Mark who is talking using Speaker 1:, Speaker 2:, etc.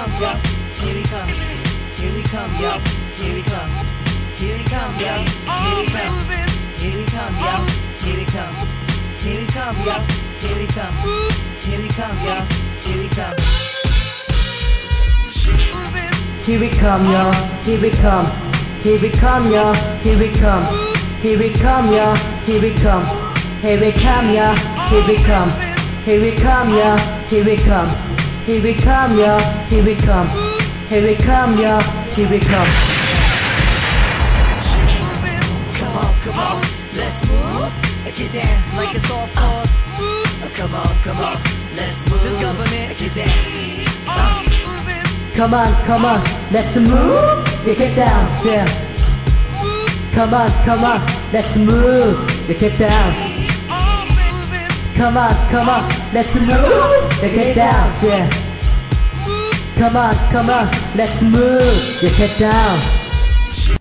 Speaker 1: come, yo. Here we come. Here we come, yo. Here we come. Here we come, yo. Here we come. Here we come, yo. Here we come. Here we come, yo. Here we come.
Speaker 2: Here we come, yo. Here we come. Here we come, yo. Here we come. Here we come, yo. Here we come. Here we come, yo. Here we come. Here we come, yo. Here we come. Here we come, yo. Here we come. Here we come, yo. Here we come.
Speaker 1: Here we Come yo. Here we come. Come on, come on, let's move. Get down like a soft course. Come on, come on, let's move. This government, get down.
Speaker 2: Come on, come on, let's move. You get down, yeah. Come on, come on, let's move. You get down. Come on, come on, let's move. You get down, yeah. Come on, come on, let's move. Get down.